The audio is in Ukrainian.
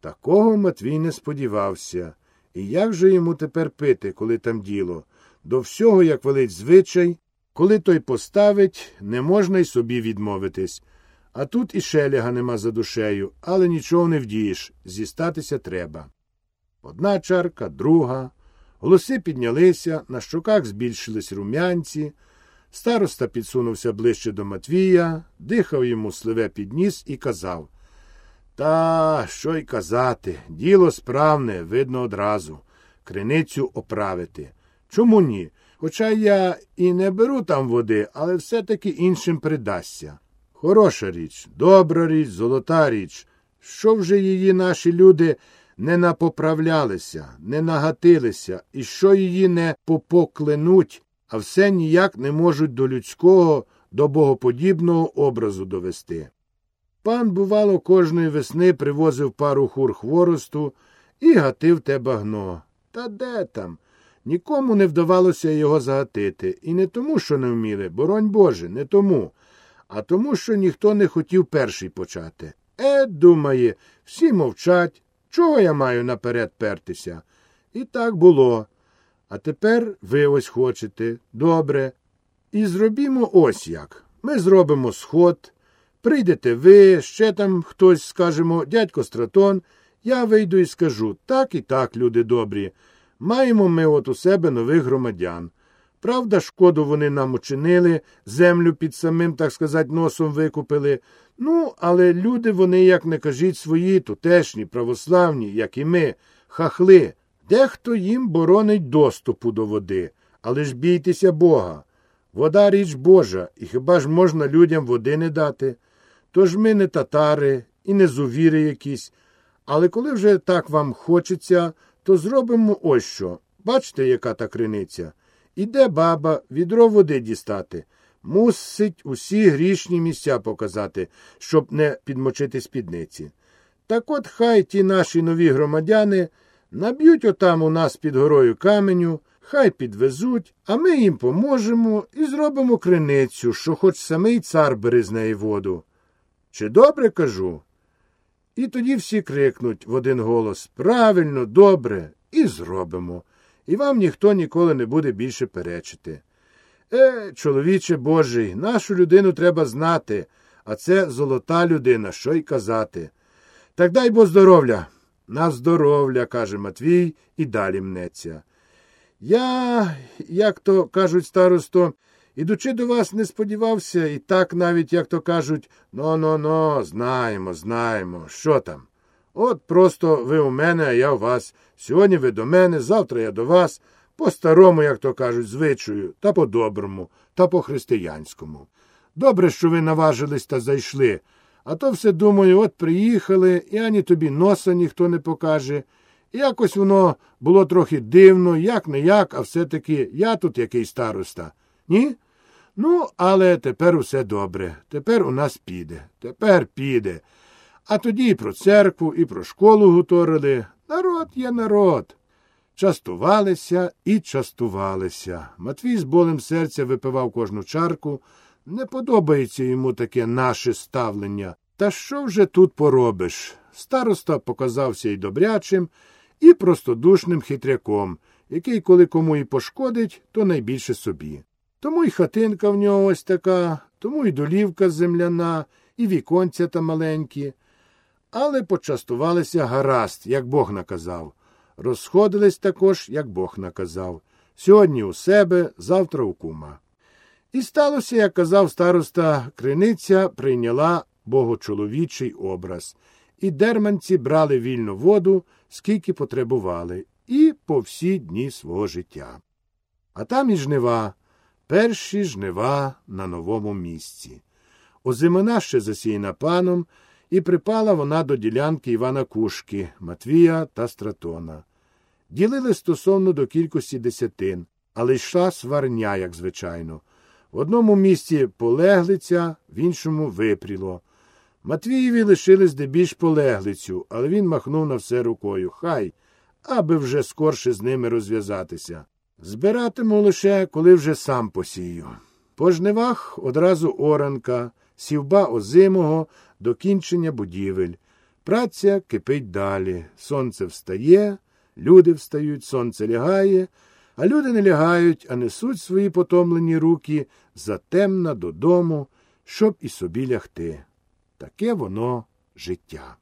Такого Матвій не сподівався. І як же йому тепер пити, коли там діло? До всього, як велить звичай, коли той поставить, не можна й собі відмовитись. А тут і шеляга нема за душею, але нічого не вдієш, зістатися треба. Одна чарка, друга. Голоси піднялися, на щоках збільшились рум'янці. Староста підсунувся ближче до Матвія, дихав йому сливе під ніс і казав Та що й казати, діло справне, видно одразу. Криницю оправити. Чому ні? Хоча я і не беру там води, але все-таки іншим придасться. Хороша річ, добра річ, золота річ. Що вже її наші люди не напоправлялися, не нагатилися, і що її не попокленуть, а все ніяк не можуть до людського, до богоподібного образу довести. Пан, бувало, кожної весни привозив пару хур хворосту і гатив те багно. Та де там? Нікому не вдавалося його загатити, і не тому, що не вміли, боронь Боже, не тому, а тому, що ніхто не хотів перший почати. Е, думає, всі мовчать, чого я маю наперед пертися? І так було. А тепер ви ось хочете. Добре. І зробімо ось як. Ми зробимо сход. Прийдете ви, ще там хтось, скажемо, дядько Стратон, я вийду і скажу так і так, люди добрі. Маємо ми от у себе нових громадян. Правда, шкоду вони нам учинили, землю під самим, так сказати, носом викупили. Ну, але люди вони, як не кажіть, свої, тутешні, православні, як і ми, хахли. Дехто їм боронить доступу до води, але ж бійтеся Бога. Вода річ Божа, і хіба ж можна людям води не дати? Тож ми не татари і не зувіри якісь. Але коли вже так вам хочеться, то зробимо ось що. Бачите, яка та криниця? Іде баба відро води дістати. Мусить усі грішні місця показати, щоб не підмочити спідниці. Так от хай ті наші нові громадяни наб'ють отам у нас під горою каменю, хай підвезуть, а ми їм поможемо і зробимо криницю, що хоч самий цар бери з неї воду. Чи добре кажу? І тоді всі крикнуть в один голос Правильно, добре, і зробимо. І вам ніхто ніколи не буде більше перечити. Е, чоловіче Божий, нашу людину треба знати, а це золота людина, що й казати. Так дай бо здоров'я. На здоров'я, каже Матвій, і далі мнеться. Я, як то кажуть старосто, ідучи до вас, не сподівався, і так навіть, як то кажуть, но но но знаємо, знаємо, що там. От просто ви у мене, а я у вас. Сьогодні ви до мене, завтра я до вас, по старому, як то кажуть, звичаю, та по доброму, та по християнському. Добре, що ви наважились та зайшли, а то все думаю, от приїхали, і ані тобі носа ніхто не покаже. І якось воно було трохи дивно, як не як, а все-таки я тут який староста. Ні? Ну, але тепер усе добре. Тепер у нас піде. Тепер піде. А тоді і про церкву, і про школу гуторили. Народ є народ. Частувалися і частувалися. Матвій з болем серця випивав кожну чарку. Не подобається йому таке наше ставлення. Та що вже тут поробиш? Староста показався і добрячим, і простодушним хитряком, який, коли кому і пошкодить, то найбільше собі. Тому й хатинка в нього ось така, тому й долівка земляна, і віконця та маленькі. Але почастувалися гаразд, як Бог наказав. Розходились також, як Бог наказав. Сьогодні у себе, завтра у кума. І сталося, як казав староста, криниця прийняла богочоловічий образ, і дерманці брали вільну воду, скільки потребували, і по всі дні свого життя. А там і жнива, перші жнива на новому місці. Озимина ще засіяна паном, і припала вона до ділянки Івана Кушки, Матвія та Стратона. Ділили стосовно до кількості десятин, але йшла сварня, як звичайно. В одному місці полеглиця, в іншому випріло. Матвієві лишили здебільш полеглицю, але він махнув на все рукою. Хай, аби вже скорше з ними розв'язатися. Збиратиму лише, коли вже сам посію. По жнивах одразу оранка, сівба озимого, докінчення будівель. Праця кипить далі. Сонце встає, люди встають, сонце лягає, а люди не лягають, а несуть свої потомлені руки затемна додому, щоб і собі лягти. Таке воно життя.